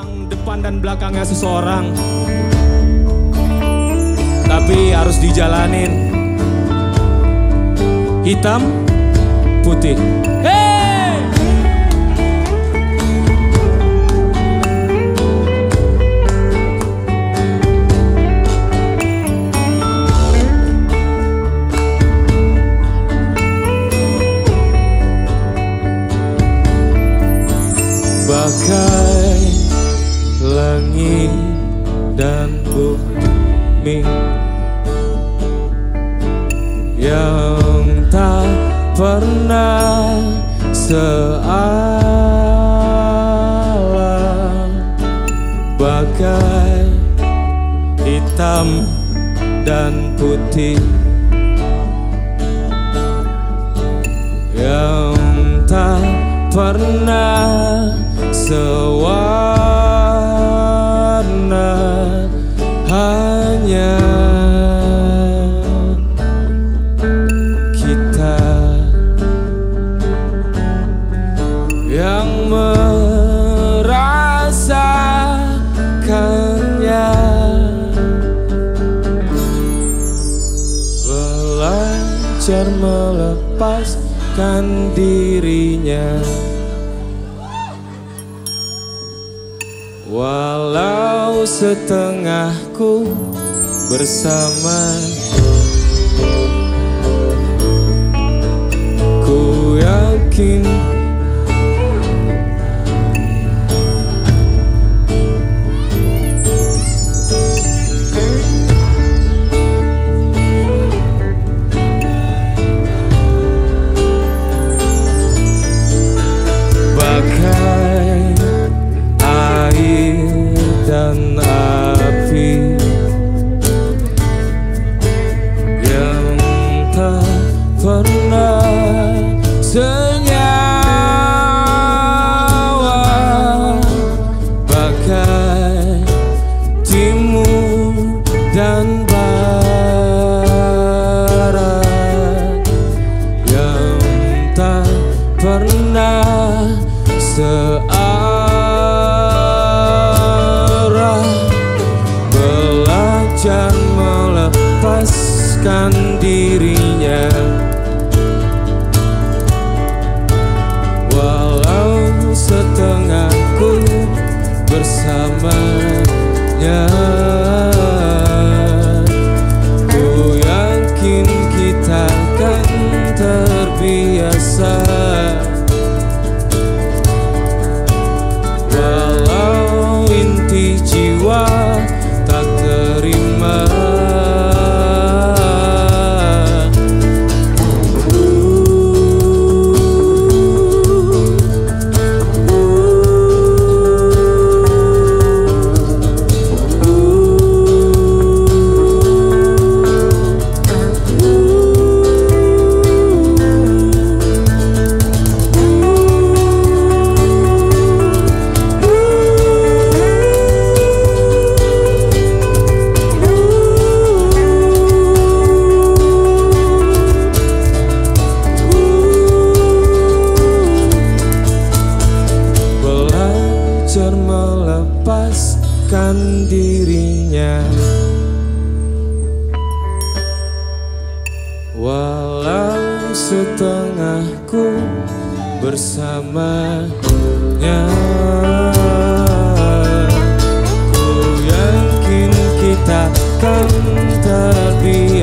tentang depan dan belakangnya seseorang. Tapi harus dijalanin. Hitam, putih. Hey! Bagai langit dan bumi yang tak pernah sealam. Bagai hitam dan putih yang tak pernah sewarna melepaskan dirinya. Walau setengahku bersama. Ku yakin melepaskan dirinya dirinya. Walau setengahku bersamanya Ku yakin kita kan terpisah